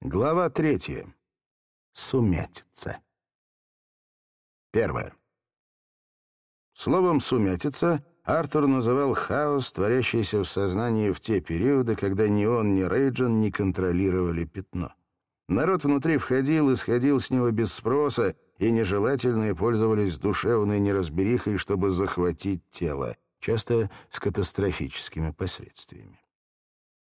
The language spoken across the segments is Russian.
Глава третья. Сумятица. Первое. Словом «сумятица» Артур называл хаос, творящийся в сознании в те периоды, когда ни он, ни Рейджин не контролировали пятно. Народ внутри входил и сходил с него без спроса, и нежелательные пользовались душевной неразберихой, чтобы захватить тело, часто с катастрофическими последствиями.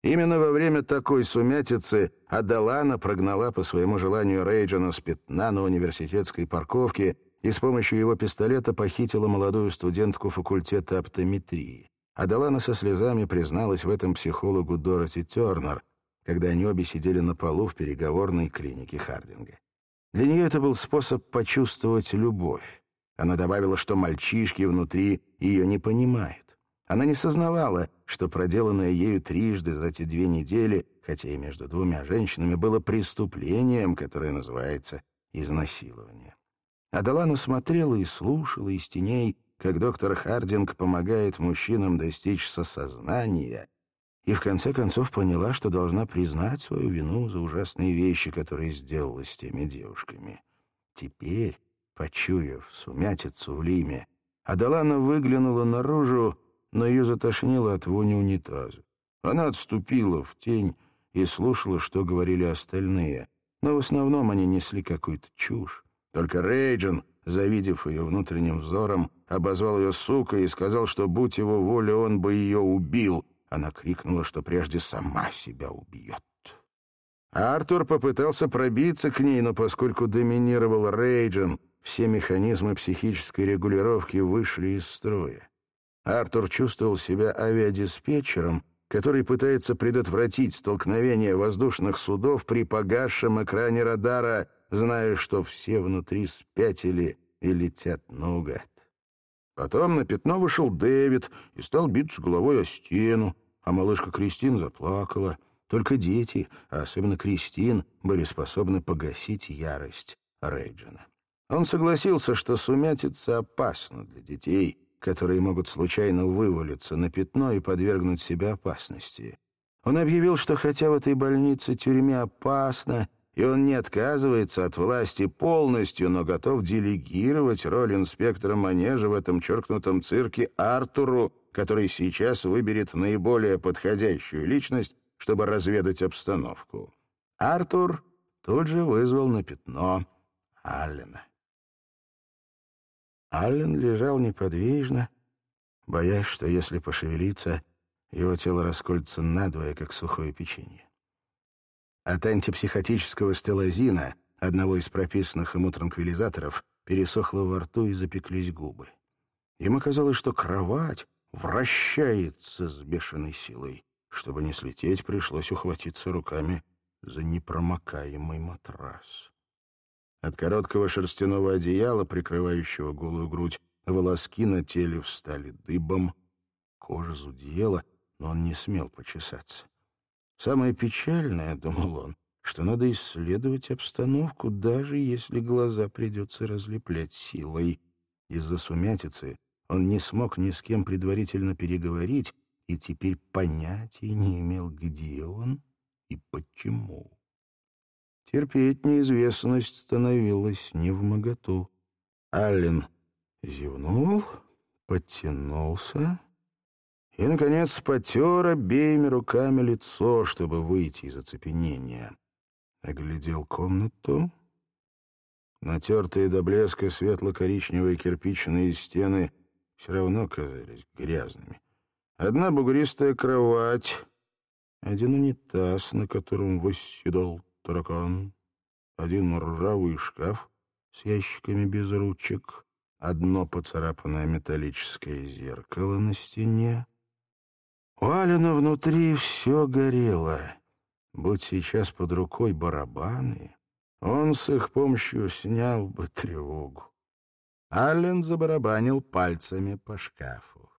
Именно во время такой сумятицы Адалана прогнала по своему желанию Рейджина с пятна на университетской парковке и с помощью его пистолета похитила молодую студентку факультета оптометрии. Адалана со слезами призналась в этом психологу Дороти Тернер, когда они обе сидели на полу в переговорной клинике Хардинга. Для нее это был способ почувствовать любовь. Она добавила, что мальчишки внутри ее не понимают. Она не сознавала, что проделанное ею трижды за эти две недели, хотя и между двумя женщинами, было преступлением, которое называется изнасилование. Адалана смотрела и слушала из теней, как доктор Хардинг помогает мужчинам достичь сосознания, и в конце концов поняла, что должна признать свою вину за ужасные вещи, которые сделала с теми девушками. Теперь, почуяв сумятицу в Лиме, Адалана выглянула наружу но ее затошнило от вони унитаза. Она отступила в тень и слушала, что говорили остальные, но в основном они несли какую-то чушь. Только Рейджин, завидев ее внутренним взором, обозвал ее сукой и сказал, что, будь его воля, он бы ее убил. Она крикнула, что прежде сама себя убьет. Артур попытался пробиться к ней, но поскольку доминировал Рейджин, все механизмы психической регулировки вышли из строя. Артур чувствовал себя авиадиспетчером, который пытается предотвратить столкновение воздушных судов при погасшем экране радара, зная, что все внутри спятили и летят наугад. Потом на пятно вышел Дэвид и стал биться головой о стену, а малышка Кристин заплакала. Только дети, а особенно Кристин, были способны погасить ярость Рейджина. Он согласился, что сумятица опасна для детей — которые могут случайно вывалиться на пятно и подвергнуть себя опасности. Он объявил, что хотя в этой больнице тюрьме опасно, и он не отказывается от власти полностью, но готов делегировать роль инспектора манежа в этом черкнутом цирке Артуру, который сейчас выберет наиболее подходящую личность, чтобы разведать обстановку. Артур тут же вызвал на пятно Аллена. Аллен лежал неподвижно, боясь, что если пошевелиться, его тело расколется надвое, как сухое печенье. От антипсихотического стелозина, одного из прописанных ему транквилизаторов, пересохло во рту и запеклись губы. Ему казалось, что кровать вращается с бешеной силой. Чтобы не слететь, пришлось ухватиться руками за непромокаемый матрас. От короткого шерстяного одеяла, прикрывающего голую грудь, волоски на теле встали дыбом. Кожа зудела, но он не смел почесаться. Самое печальное, — думал он, — что надо исследовать обстановку, даже если глаза придется разлеплять силой. Из-за сумятицы он не смог ни с кем предварительно переговорить и теперь понятия не имел, где он и почему. Терпеть неизвестность становилась невмоготу. Аллен зевнул, подтянулся и, наконец, потер обеими руками лицо, чтобы выйти из оцепенения. Оглядел комнату. Натертые до блеска светло-коричневые кирпичные стены все равно казались грязными. Одна бугристая кровать, один унитаз, на котором восседал таракан, один ржавый шкаф с ящиками без ручек, одно поцарапанное металлическое зеркало на стене. У Алина внутри все горело. Будь сейчас под рукой барабаны, он с их помощью снял бы тревогу. Аллен забарабанил пальцами по шкафу.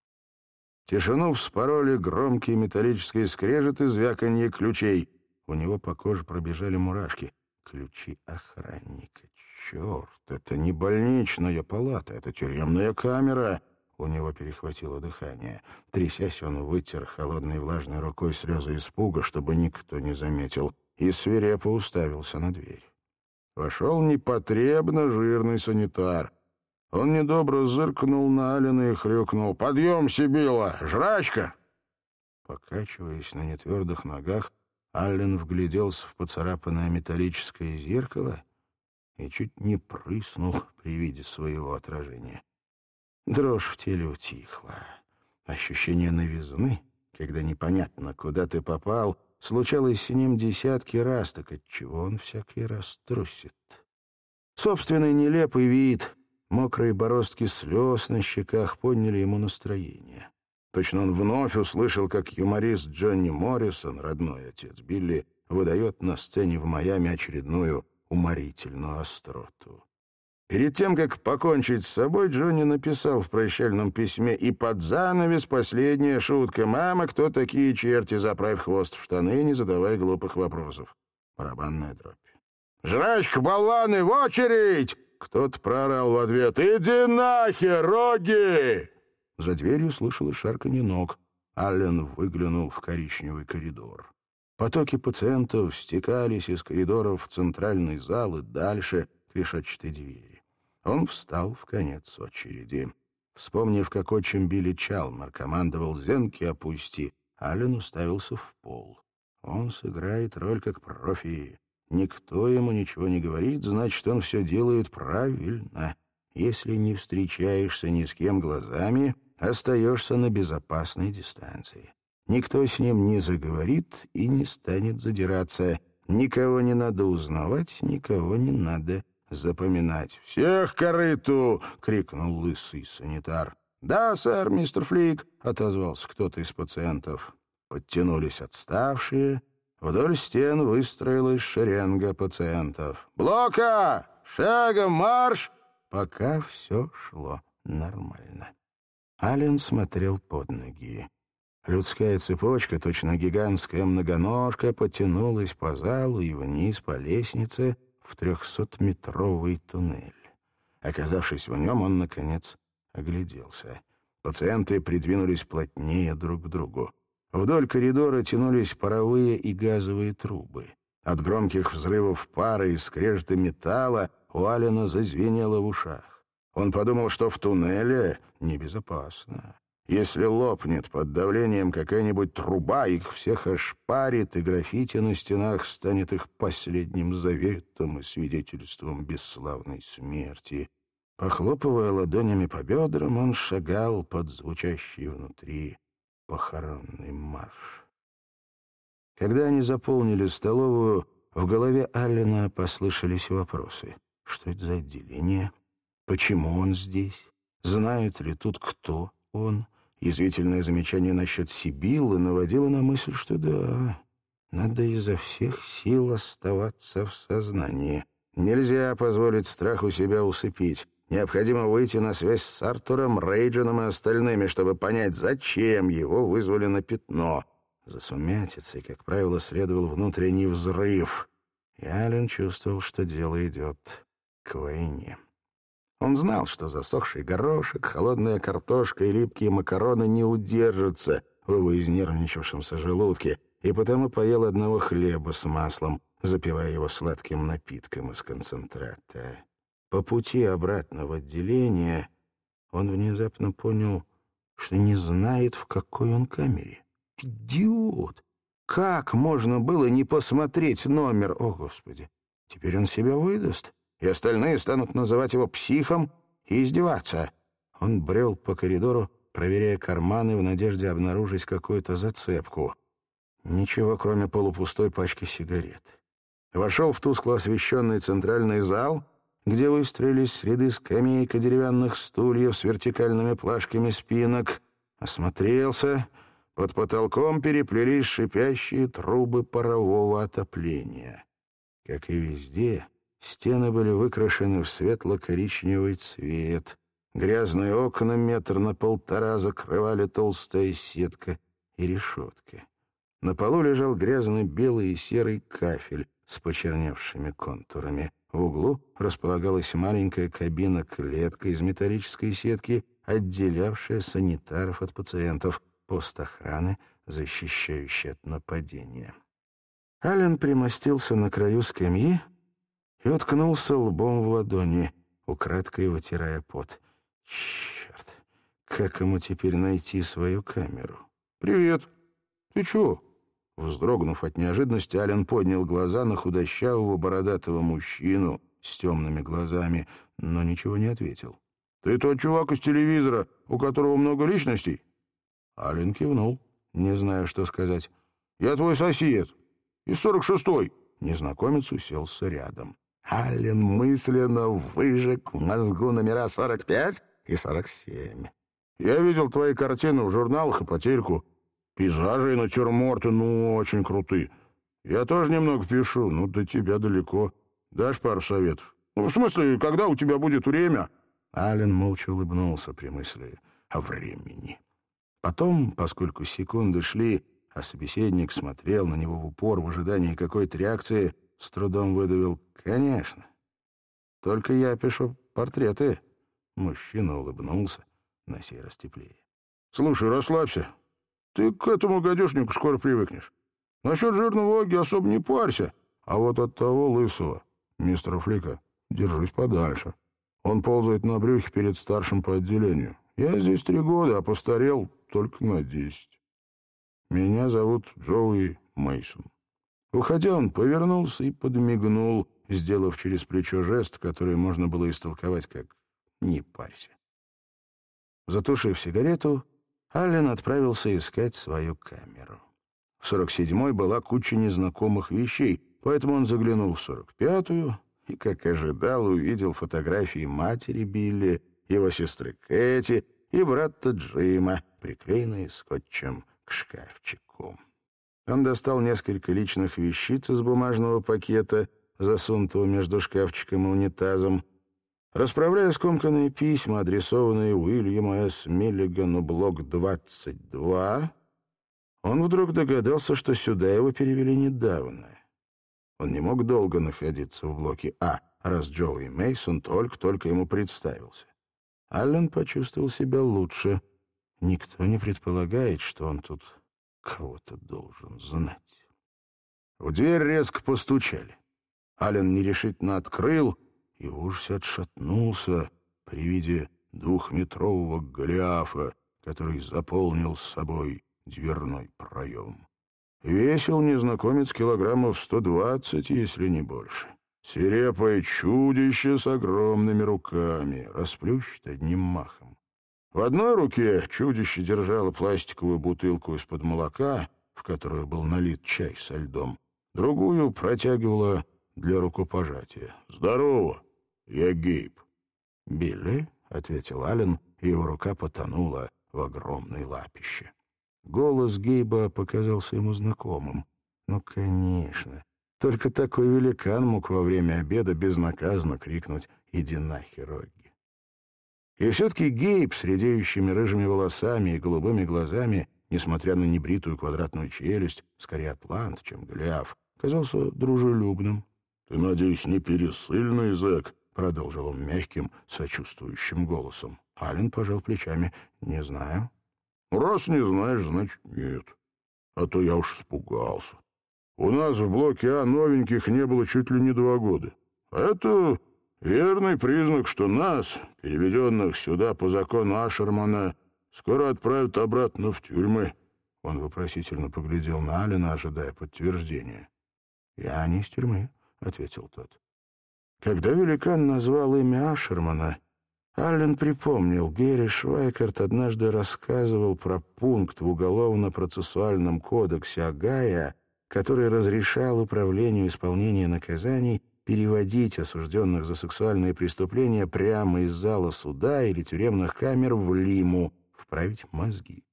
Тишину вспороли громкие металлические скрежеты звяканье ключей. У него по коже пробежали мурашки. Ключи охранника. Черт, это не больничная палата, это тюремная камера. У него перехватило дыхание. Трясясь, он вытер холодной влажной рукой слезы испуга, чтобы никто не заметил. и свирепо уставился на дверь. Вошел непотребно жирный санитар. Он недобро зыркнул на Алина и хрюкнул. «Подъем, Сибила! Жрачка!» Покачиваясь на нетвердых ногах, Аллен вгляделся в поцарапанное металлическое зеркало и чуть не прыснул при виде своего отражения. Дрожь в теле утихла. Ощущение новизны, когда непонятно, куда ты попал, случалось с ним десятки раз, так отчего он всякий раз трусит. Собственный нелепый вид, мокрые бороздки слез на щеках подняли ему настроение. Точно он вновь услышал, как юморист Джонни Моррисон, родной отец Билли, выдает на сцене в Майами очередную уморительную остроту. Перед тем, как покончить с собой, Джонни написал в прощальном письме «И под занавес последняя шутка. Мама, кто такие черти? Заправь хвост в штаны, не задавай глупых вопросов». Барабанная дробь. «Жрачка, болваны, в очередь!» Кто-то проорал в ответ «Иди нахер, роги!» За дверью слышалось шарканье ног. Аллен выглянул в коричневый коридор. Потоки пациентов стекались из коридоров в центральный зал и дальше к решетчатой двери. Он встал в конец очереди. Вспомнив, как отчим Билли Чалмар командовал «Зенки опусти», Аллен уставился в пол. Он сыграет роль как профи. Никто ему ничего не говорит, значит, он все делает правильно. Если не встречаешься ни с кем глазами, остаешься на безопасной дистанции. Никто с ним не заговорит и не станет задираться. Никого не надо узнавать, никого не надо запоминать. «Всех корыту!» — крикнул лысый санитар. «Да, сэр, мистер Флик», — отозвался кто-то из пациентов. Подтянулись отставшие. Вдоль стен выстроилась шеренга пациентов. «Блока! Шагом марш!» Пока все шло нормально. Ален смотрел под ноги. Людская цепочка, точно гигантская многоножка, потянулась по залу и вниз по лестнице, в трехсотметровый туннель. Оказавшись в нем, он, наконец, огляделся. Пациенты придвинулись плотнее друг к другу. Вдоль коридора тянулись паровые и газовые трубы. От громких взрывов пары и скрежета металла у Алина зазвенело в ушах. Он подумал, что в туннеле небезопасно. Если лопнет под давлением какая-нибудь труба, их всех ошпарит, и граффити на стенах станет их последним заветом и свидетельством бесславной смерти. Похлопывая ладонями по бедрам, он шагал под звучащий внутри похоронный марш. Когда они заполнили столовую, в голове Аллена послышались вопросы. Что это за отделение? Почему он здесь? Знают ли тут кто он? Язвительное замечание насчет Сибиллы наводило на мысль, что да, надо изо всех сил оставаться в сознании. Нельзя позволить страху себя усыпить. Необходимо выйти на связь с Артуром, Рейджином и остальными, чтобы понять, зачем его вызвали на пятно. За сумятицей, как правило, следовал внутренний взрыв. И Аллен чувствовал, что дело идет к войне. Он знал, что засохший горошек, холодная картошка и липкие макароны не удержатся в его изнервничавшемся желудке, и потому поел одного хлеба с маслом, запивая его сладким напитком из концентрата. По пути обратно в отделение он внезапно понял, что не знает, в какой он камере. Идиот! Как можно было не посмотреть номер? О, Господи! Теперь он себя выдаст и остальные станут называть его психом и издеваться. Он брел по коридору, проверяя карманы в надежде обнаружить какую-то зацепку. Ничего, кроме полупустой пачки сигарет. Вошел в тускло освещенный центральный зал, где выстроились ряды скамеек и деревянных стульев с вертикальными плашками спинок, осмотрелся. Под потолком переплелись шипящие трубы парового отопления. Как и везде, Стены были выкрашены в светло-коричневый цвет. Грязные окна метр на полтора закрывали толстая сетка и решетка. На полу лежал грязный белый и серый кафель с почерневшими контурами. В углу располагалась маленькая кабина-клетка из металлической сетки, отделявшая санитаров от пациентов, пост охраны, защищающий от нападения. Ален примостился на краю скамьи и уткнулся лбом в ладони, украдкой вытирая пот. Черт, как ему теперь найти свою камеру? «Привет! Ты чего?» Вздрогнув от неожиданности, Ален поднял глаза на худощавого бородатого мужчину с темными глазами, но ничего не ответил. «Ты тот чувак из телевизора, у которого много личностей?» Ален кивнул, не зная, что сказать. «Я твой сосед. Из сорок шестой». Незнакомец уселся рядом. Ален мысленно выжег в мозгу номера сорок пять и сорок семь. «Я видел твои картины в журналах и по. Пейзажи и натюрморты, ну, очень крутые. Я тоже немного пишу, но до тебя далеко. Дашь пару советов? Ну, в смысле, когда у тебя будет время?» Ален молча улыбнулся при мысли о времени. Потом, поскольку секунды шли, а собеседник смотрел на него в упор в ожидании какой-то реакции, с трудом выдавил «Конечно». «Только я пишу портреты». Мужчина улыбнулся, на сей раз теплее. «Слушай, расслабься. Ты к этому гадюшнику скоро привыкнешь. Насчет жирного Оги особо не парься, а вот от того лысого, мистера Флика, держись подальше. Он ползает на брюхе перед старшим по отделению. Я здесь три года, а постарел только на десять. Меня зовут Джоуи Мейсон. Уходя, он повернулся и подмигнул, сделав через плечо жест, который можно было истолковать как «не парься». Затушив сигарету, Аллен отправился искать свою камеру. В 47-й была куча незнакомых вещей, поэтому он заглянул в 45-ю и, как ожидал, увидел фотографии матери Билли, его сестры Кэти и брата Джима, приклеенные скотчем к шкафчику. Он достал несколько личных вещиц из бумажного пакета, засунутого между шкафчиком и унитазом, Расправляя скомканные письма, адресованные Уильяму С. Миллигану, блок 22, он вдруг догадался, что сюда его перевели недавно. Он не мог долго находиться в блоке А, раз Джоуи Мейсон только-только ему представился. Аллен почувствовал себя лучше. Никто не предполагает, что он тут кого-то должен знать. В дверь резко постучали. Аллен нерешительно открыл — и в ужасе отшатнулся при виде двухметрового Голиафа, который заполнил собой дверной проем. Весил незнакомец килограммов сто двадцать, если не больше. Свирепое чудище с огромными руками, расплющит одним махом. В одной руке чудище держало пластиковую бутылку из-под молока, в которую был налит чай со льдом, другую протягивала для рукопожатия. «Здорово! Я Гейб». «Билли?» — ответил Аллен, и его рука потонула в огромной лапище. Голос Гейба показался ему знакомым. «Ну, конечно. Только такой великан мог во время обеда безнаказанно крикнуть «Иди нахер, Огги!». И все-таки Гейб с редеющими рыжими волосами и голубыми глазами, несмотря на небритую квадратную челюсть, скорее атлант, чем Голиаф, казался дружелюбным. «Ты, надеюсь, не пересыльный, зэк?» — продолжил он мягким, сочувствующим голосом. Ален пожал плечами. «Не знаю». «Раз не знаешь, значит, нет. А то я уж испугался. У нас в блоке А новеньких не было чуть ли не два года. А это верный признак, что нас, переведенных сюда по закону Ашермана, скоро отправят обратно в тюрьмы». Он вопросительно поглядел на Алина, ожидая подтверждения. «Я не из тюрьмы», — ответил тот. Когда великан назвал имя Ашермана, Аллен припомнил, Герри Швайкарт однажды рассказывал про пункт в Уголовно-процессуальном кодексе Агая, который разрешал управлению исполнения наказаний переводить осужденных за сексуальные преступления прямо из зала суда или тюремных камер в Лиму, вправить мозги.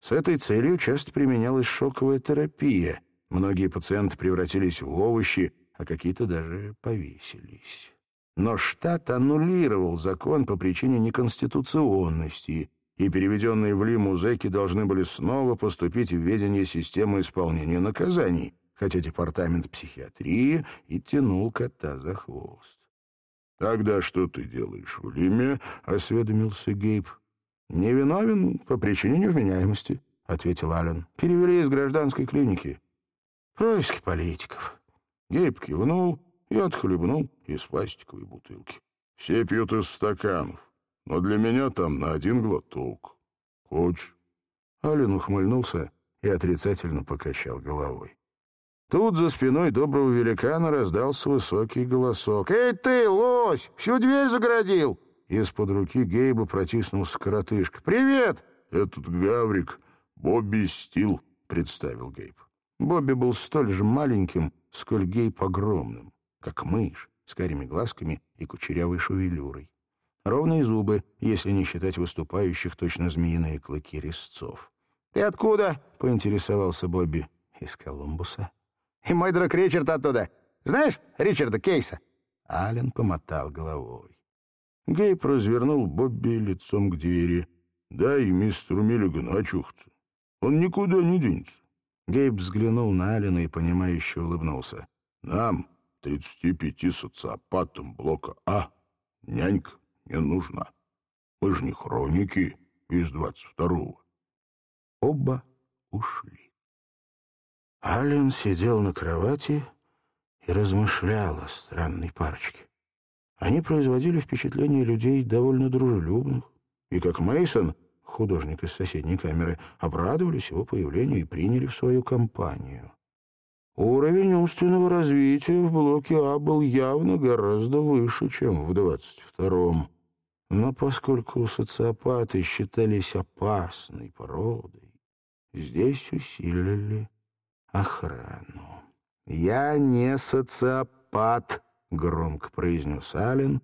С этой целью часто применялась шоковая терапия. Многие пациенты превратились в овощи, а какие-то даже повесились. Но штат аннулировал закон по причине неконституционности, и переведенные в Лиму зэки должны были снова поступить в ведение системы исполнения наказаний, хотя департамент психиатрии и тянул кота за хвост. «Тогда что ты делаешь в Лиме?» — осведомился Гейб. «Невиновен по причине невменяемости», — ответил Аллен. «Перевели из гражданской клиники». Происки политиков. Гейб кивнул и отхлебнул из пластиковой бутылки. Все пьют из стаканов, но для меня там на один глоток. Хочешь? Ален ухмыльнулся и отрицательно покачал головой. Тут за спиной доброго великана раздался высокий голосок. «Эй ты, лось, всю дверь загородил!» Из-под руки Гейба протиснулся коротышка. «Привет!» «Этот Гаврик, Бобби Стил», — представил Гейб. Бобби был столь же маленьким, сколь Гейб огромным, как мышь, с карими глазками и кучерявой шевелюрой. Ровные зубы, если не считать выступающих точно змеиные клыки резцов. «Ты откуда?» — поинтересовался Бобби. «Из Колумбуса». «И мой друг Ричард оттуда. Знаешь Ричарда Кейса?» Ален помотал головой. Гейб развернул Бобби лицом к двери. «Дай мистеру Миллигану очухаться. Он никуда не денется». Гейб взглянул на Алина и, понимающе улыбнулся. «Нам, 35 социопатам блока А, нянька не нужна. Мы же не хроники из 22-го». Оба ушли. Ален сидел на кровати и размышлял о странной парочке. Они производили впечатление людей довольно дружелюбных, и как Мейсон, художник из соседней камеры, обрадовались его появлению и приняли в свою компанию. Уровень умственного развития в блоке А был явно гораздо выше, чем в 22-м. Но поскольку социопаты считались опасной породой, здесь усилили охрану. «Я не социопат», — громко произнес Аллен,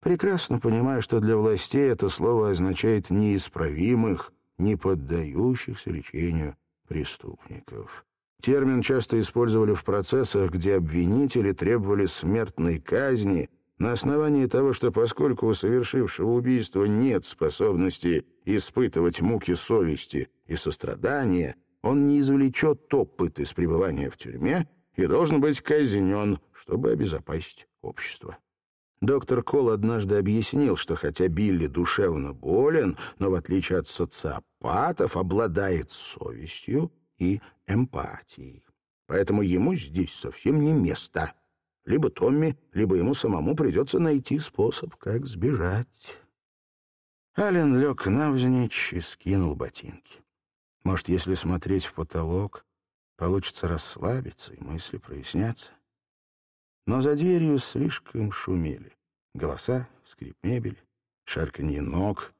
прекрасно понимая, что для властей это слово означает неисправимых, не поддающихся лечению преступников. Термин часто использовали в процессах, где обвинители требовали смертной казни на основании того, что поскольку у совершившего убийство нет способности испытывать муки совести и сострадания, он не извлечет опыт из пребывания в тюрьме и должен быть казнен, чтобы обезопасить общество. Доктор Кол однажды объяснил, что хотя Билли душевно болен, но в отличие от социопатов обладает совестью и эмпатией. Поэтому ему здесь совсем не место. Либо Томми, либо ему самому придется найти способ, как сбежать. Ален лег навзничь и скинул ботинки. Может, если смотреть в потолок, Получится расслабиться, и мысли прояснятся. Но за дверью слишком шумели. Голоса, скрип мебели, шарканье ног.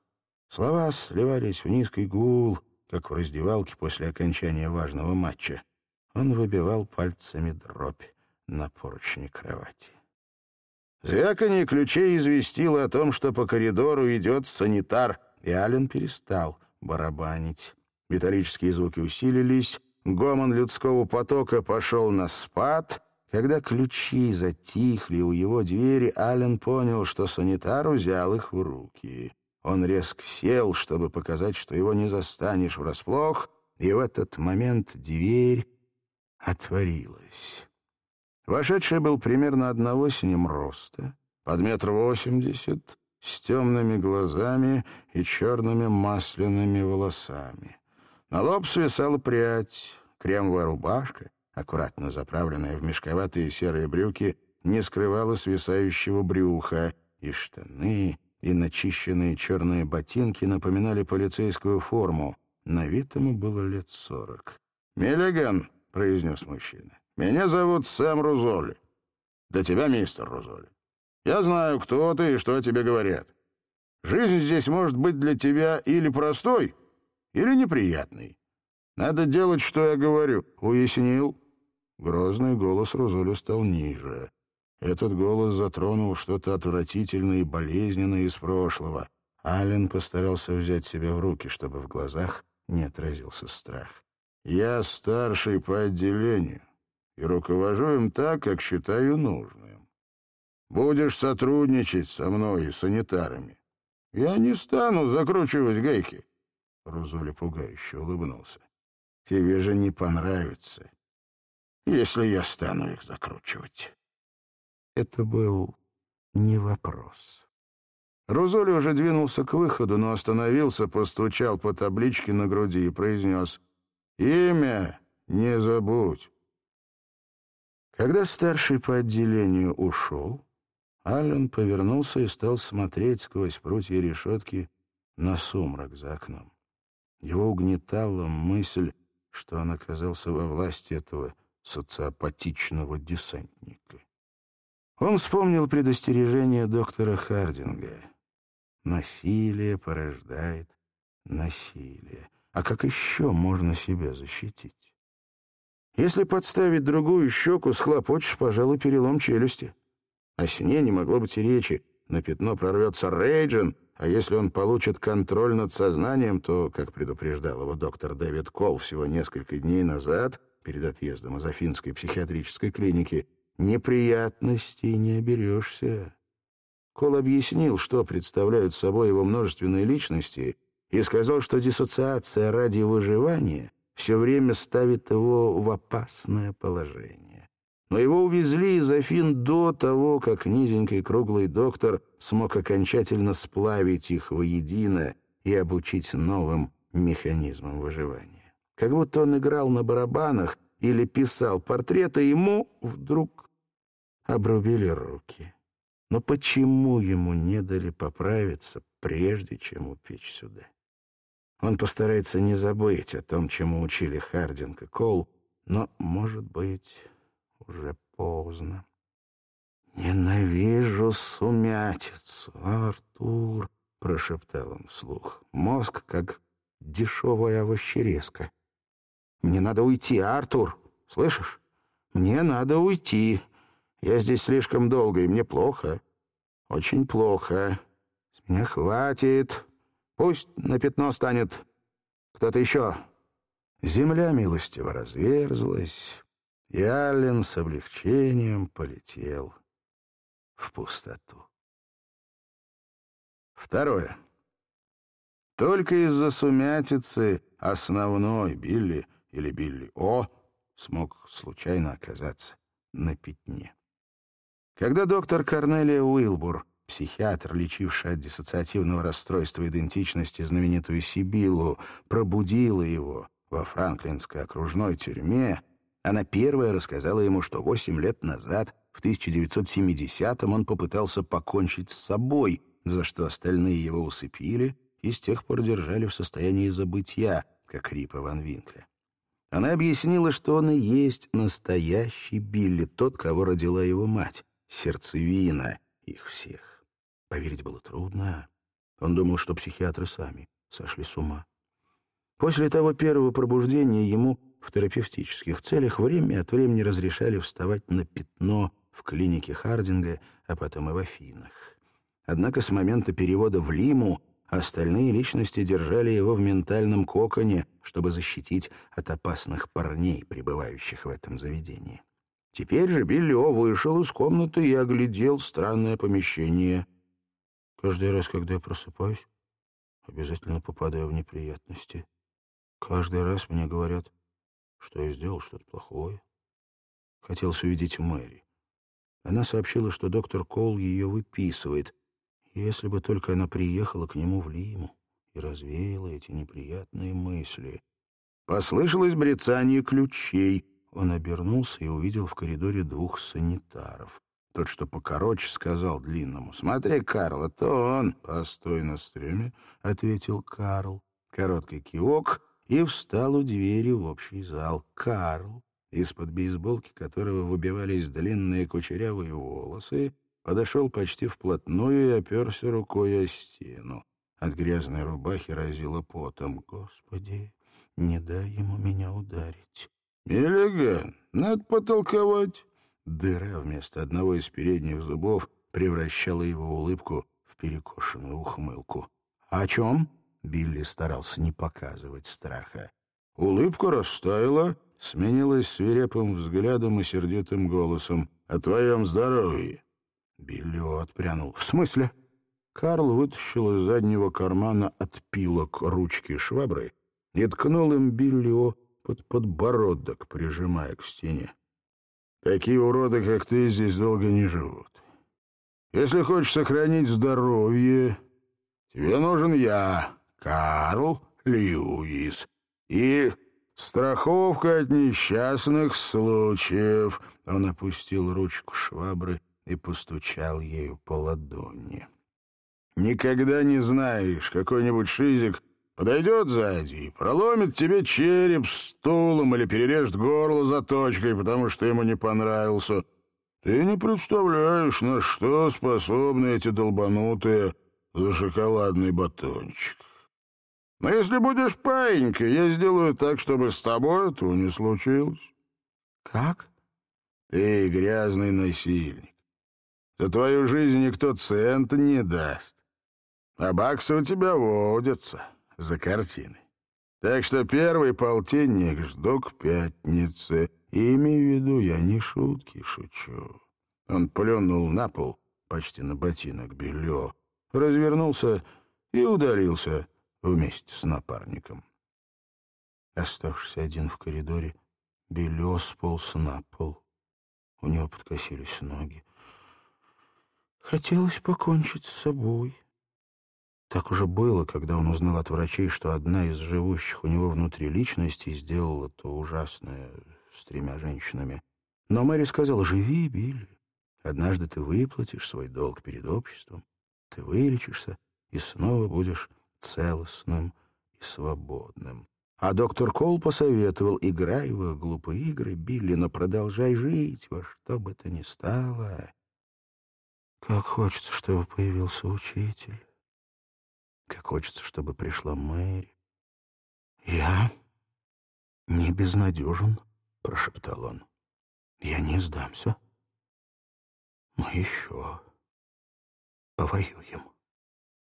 Слова сливались в низкий гул, как в раздевалке после окончания важного матча. Он выбивал пальцами дробь на поручне кровати. Звяканье ключей известило о том, что по коридору идет санитар, и Ален перестал барабанить. Металлические звуки усилились, Гомон людского потока пошел на спад. Когда ключи затихли у его двери, Ален понял, что санитар взял их в руки. Он резко сел, чтобы показать, что его не застанешь врасплох, и в этот момент дверь отворилась. Вошедший был примерно одного с ним роста, под метр восемьдесят, с темными глазами и черными масляными волосами. На лоб свисала прядь, кремовая рубашка, аккуратно заправленная в мешковатые серые брюки, не скрывала свисающего брюха, и штаны, и начищенные черные ботинки напоминали полицейскую форму. На вид ему было лет сорок. «Миллиган», — произнес мужчина, — «меня зовут Сэм Рузоли. Для тебя мистер Рузоли. Я знаю, кто ты и что тебе говорят. Жизнь здесь может быть для тебя или простой, или неприятный. Надо делать, что я говорю. Уяснил?» Грозный голос Розоли стал ниже. Этот голос затронул что-то отвратительное и болезненное из прошлого. Ален постарался взять себя в руки, чтобы в глазах не отразился страх. «Я старший по отделению и руковожу им так, как считаю нужным. Будешь сотрудничать со мной и санитарами. Я не стану закручивать гайки. Розули пугающе улыбнулся. «Тебе же не понравится, если я стану их закручивать». Это был не вопрос. Рузоли уже двинулся к выходу, но остановился, постучал по табличке на груди и произнес «Имя не забудь». Когда старший по отделению ушел, Аллен повернулся и стал смотреть сквозь прутья решетки на сумрак за окном. Его угнетала мысль, что он оказался во власти этого социопатичного десантника. Он вспомнил предостережение доктора Хардинга. Насилие порождает насилие. А как еще можно себя защитить? Если подставить другую щеку, схлопочешь, пожалуй, перелом челюсти. О сне не могло быть и речи. На пятно прорвется Рейджин, а если он получит контроль над сознанием, то, как предупреждал его доктор Дэвид Кол всего несколько дней назад, перед отъездом из Афинской психиатрической клиники, неприятностей не оберешься. Кол объяснил, что представляют собой его множественные личности, и сказал, что диссоциация ради выживания все время ставит его в опасное положение. Но его увезли из Афин до того, как низенький круглый доктор смог окончательно сплавить их воедино и обучить новым механизмам выживания. Как будто он играл на барабанах или писал портреты, ему вдруг обрубили руки. Но почему ему не дали поправиться, прежде чем упечь сюда? Он постарается не забыть о том, чему учили Хардинг и Кол, но, может быть, уже поздно. «Ненавижу сумятицу, Артур», — прошептал он вслух. «Мозг, как дешевая овощерезка. Мне надо уйти, Артур, слышишь? Мне надо уйти. Я здесь слишком долго, и мне плохо. Очень плохо. С меня хватит. Пусть на пятно станет кто-то еще. Земля милостиво разверзлась, и Аллен с облегчением полетел в пустоту. Второе. Только из-за сумятицы основной Билли или Билли О смог случайно оказаться на пятне. Когда доктор Корнелия Уилбур, психиатр, лечивший от диссоциативного расстройства идентичности знаменитую Сибилу, пробудила его во франклинской окружной тюрьме, она первая рассказала ему, что восемь лет назад, в 1970-м, он попытался покончить с собой, за что остальные его усыпили и с тех пор держали в состоянии забытья, как Рипа Ван Винкля. Она объяснила, что он и есть настоящий Билли, тот, кого родила его мать сердцевина их всех. Поверить было трудно. Он думал, что психиатры сами сошли с ума. После того первого пробуждения ему в терапевтических целях время от времени разрешали вставать на пятно в клинике Хардинга, а потом и в Афинах. Однако с момента перевода в Лиму остальные личности держали его в ментальном коконе, чтобы защитить от опасных парней, пребывающих в этом заведении. Теперь же Билли О вышел из комнаты и оглядел странное помещение. Каждый раз, когда я просыпаюсь, обязательно попадаю в неприятности. Каждый раз мне говорят, что я сделал что-то плохое. Хотелось увидеть Мэри. Она сообщила, что доктор Кол ее выписывает, если бы только она приехала к нему в Лиму и развеяла эти неприятные мысли. Послышалось брецание ключей — он обернулся и увидел в коридоре двух санитаров. Тот, что покороче, сказал длинному. «Смотри, Карл, это он!» «Постой на стреме», — ответил Карл. Короткий кивок и встал у двери в общий зал. Карл, из-под бейсболки которого выбивались длинные кучерявые волосы, подошел почти вплотную и оперся рукой о стену. От грязной рубахи разило потом. «Господи, не дай ему меня ударить!» «Миллиган, надо потолковать». Дыра вместо одного из передних зубов превращала его улыбку в перекошенную ухмылку. «О чем?» — Билли старался не показывать страха. Улыбка растаяла, сменилась свирепым взглядом и сердитым голосом. «О твоем здоровье!» Билли отпрянул. «В смысле?» Карл вытащил из заднего кармана отпилок ручки швабры и ткнул им Биллио под подбородок, прижимая к стене. «Такие уроды, как ты, здесь долго не живут. Если хочешь сохранить здоровье, тебе нужен я, Карл Льюис, и страховка от несчастных случаев». Он опустил ручку швабры и постучал ею по ладони. «Никогда не знаешь, какой-нибудь шизик подойдет сзади и проломит тебе череп стулом или перережет горло заточкой, потому что ему не понравился. Ты не представляешь, на что способны эти долбанутые за шоколадный батончик. Но если будешь паинькой, я сделаю так, чтобы с тобой этого не случилось». «Как?» «Ты грязный насильник. За твою жизнь никто цента не даст. А баксы у тебя водятся за картины. Так что первый полтинник жду к пятнице. И имей в виду, я не шутки шучу». Он плюнул на пол, почти на ботинок белье, развернулся и ударился вместе с напарником. Оставшись один в коридоре, Белё сполз на пол. У него подкосились ноги. Хотелось покончить с собой. Так уже было, когда он узнал от врачей, что одна из живущих у него внутри личностей сделала то ужасное с тремя женщинами. Но Мэри сказала, живи, Билли. Однажды ты выплатишь свой долг перед обществом, ты вылечишься и снова будешь целостным и свободным. А доктор Кол посоветовал, играй в глупые игры, Билли, но продолжай жить во что бы то ни стало. Как хочется, чтобы появился учитель. Как хочется, чтобы пришла Мэри. «Я не безнадежен», — прошептал он. «Я не сдамся. Мы еще повоюем».